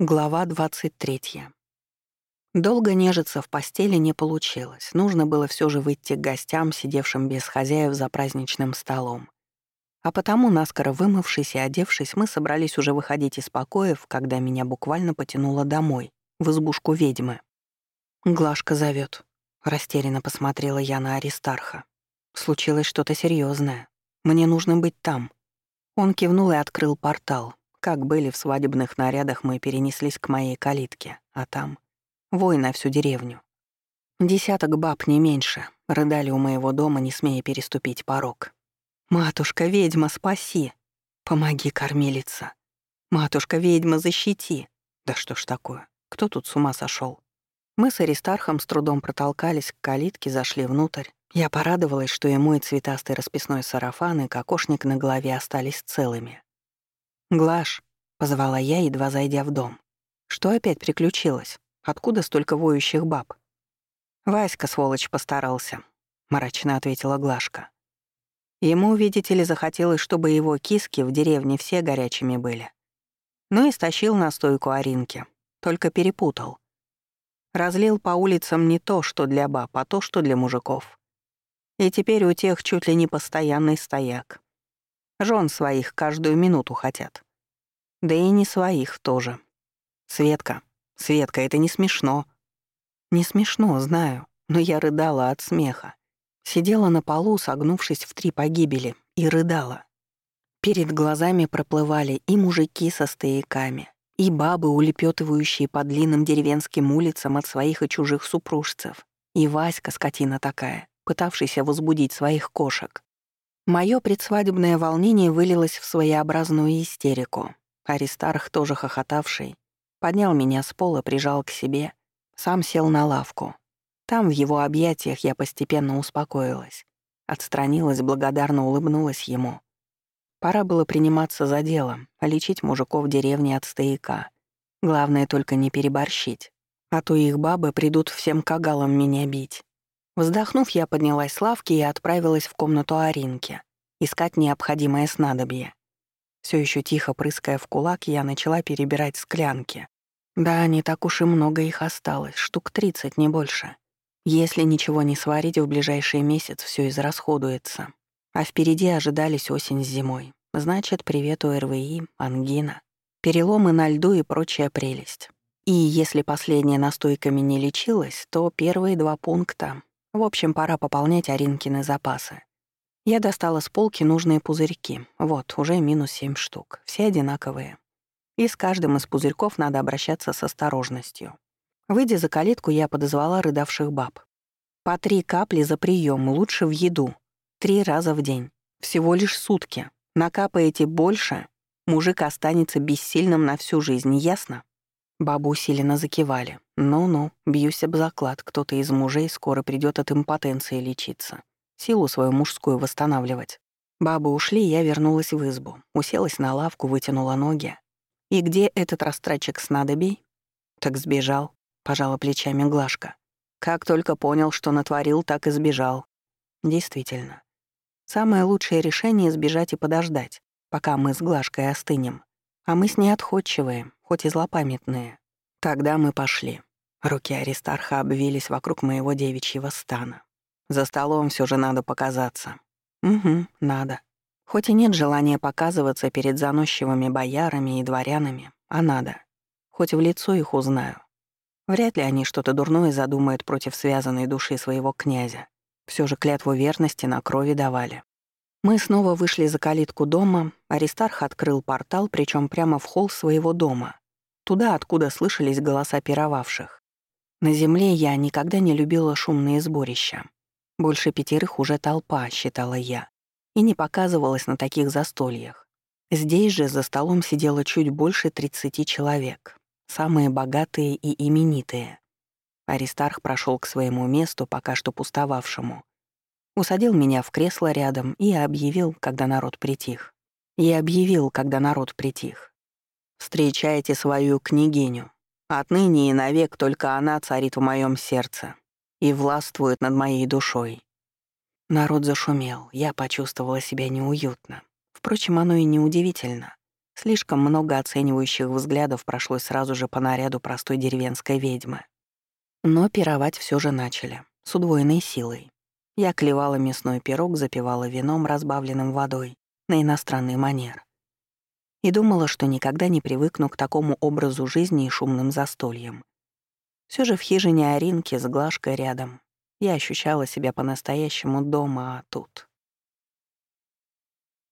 Глава 23. Долго нежиться в постели не получилось. Нужно было все же выйти к гостям, сидевшим без хозяев за праздничным столом. А потому, наскоро вымывшись и одевшись, мы собрались уже выходить из покоев, когда меня буквально потянуло домой, в избушку ведьмы. «Глашка зовет. растерянно посмотрела я на Аристарха. «Случилось что-то серьезное. Мне нужно быть там». Он кивнул и открыл портал, как были в свадебных нарядах, мы перенеслись к моей калитке, а там — вой на всю деревню. Десяток баб, не меньше, рыдали у моего дома, не смея переступить порог. «Матушка, ведьма, спаси! Помоги, кормилица! Матушка, ведьма, защити!» Да что ж такое? Кто тут с ума сошел? Мы с Аристархом с трудом протолкались к калитке, зашли внутрь. Я порадовалась, что и мой цветастый расписной сарафан и кокошник на голове остались целыми. «Глаш», — позвала я, едва зайдя в дом. «Что опять приключилось? Откуда столько воющих баб?» «Васька, сволочь, постарался», — мрачно ответила Глашка. Ему, видите ли, захотелось, чтобы его киски в деревне все горячими были. Ну и стащил на стойку Аринки, только перепутал. Разлил по улицам не то, что для баб, а то, что для мужиков. И теперь у тех чуть ли не постоянный стояк. Жен своих каждую минуту хотят. Да и не своих тоже. Светка, Светка, это не смешно. Не смешно, знаю, но я рыдала от смеха. Сидела на полу, согнувшись в три погибели, и рыдала. Перед глазами проплывали и мужики со стояками, и бабы, улепетывающие по длинным деревенским улицам от своих и чужих супружцев, и Васька, скотина такая, пытавшийся возбудить своих кошек. Моё предсвадебное волнение вылилось в своеобразную истерику. Аристарх, тоже хохотавший, поднял меня с пола, прижал к себе, сам сел на лавку. Там в его объятиях я постепенно успокоилась, отстранилась, благодарно улыбнулась ему. Пора было приниматься за дело, лечить мужиков в деревне от стояка. Главное только не переборщить, а то их бабы придут всем кагалам меня бить. Вздохнув, я поднялась с лавки и отправилась в комнату Аринки, искать необходимое снадобье. Все еще тихо прыская в кулак, я начала перебирать склянки. Да, не так уж и много их осталось, штук тридцать, не больше. Если ничего не сварить, в ближайший месяц все израсходуется. А впереди ожидались осень с зимой. Значит, привет ОРВИ, ангина, переломы на льду и прочая прелесть. И если последняя настойками не лечилась, то первые два пункта в общем, пора пополнять Аринкины запасы. Я достала с полки нужные пузырьки. Вот, уже минус семь штук. Все одинаковые. И с каждым из пузырьков надо обращаться с осторожностью. Выйдя за калитку, я подозвала рыдавших баб. По три капли за прием, лучше в еду. Три раза в день. Всего лишь сутки. Накапаете больше, мужик останется бессильным на всю жизнь, ясно? Бабу усиленно закивали. «Ну-ну, бьюсь об заклад, кто-то из мужей скоро придет от импотенции лечиться, силу свою мужскую восстанавливать». Бабы ушли, я вернулась в избу, уселась на лавку, вытянула ноги. «И где этот растрачек снадобий?» «Так сбежал», — пожала плечами Глашка. «Как только понял, что натворил, так и сбежал». «Действительно. Самое лучшее решение — сбежать и подождать, пока мы с Глашкой остынем. А мы с ней отходчивые, хоть и злопамятные. Тогда мы пошли. Руки Аристарха обвились вокруг моего девичьего стана. За столом все же надо показаться. Угу, надо. Хоть и нет желания показываться перед заносчивыми боярами и дворянами, а надо. Хоть в лицо их узнаю. Вряд ли они что-то дурное задумают против связанной души своего князя. Все же клятву верности на крови давали. Мы снова вышли за калитку дома, Аристарх открыл портал, причем прямо в холл своего дома, туда, откуда слышались голоса пировавших. На земле я никогда не любила шумные сборища. Больше пятерых уже толпа, считала я, и не показывалась на таких застольях. Здесь же за столом сидело чуть больше 30 человек, самые богатые и именитые. Аристарх прошел к своему месту, пока что пустовавшему, усадил меня в кресло рядом и объявил, когда народ притих. И объявил, когда народ притих. «Встречайте свою княгиню. Отныне и навек только она царит в моем сердце и властвует над моей душой». Народ зашумел, я почувствовала себя неуютно. Впрочем, оно и неудивительно. Слишком много оценивающих взглядов прошлось сразу же по наряду простой деревенской ведьмы. Но пировать все же начали, с удвоенной силой. Я клевала мясной пирог, запивала вином, разбавленным водой, на иностранный манер. И думала, что никогда не привыкну к такому образу жизни и шумным застольям. Все же в хижине Аринки с Глашкой рядом я ощущала себя по-настоящему дома, а тут...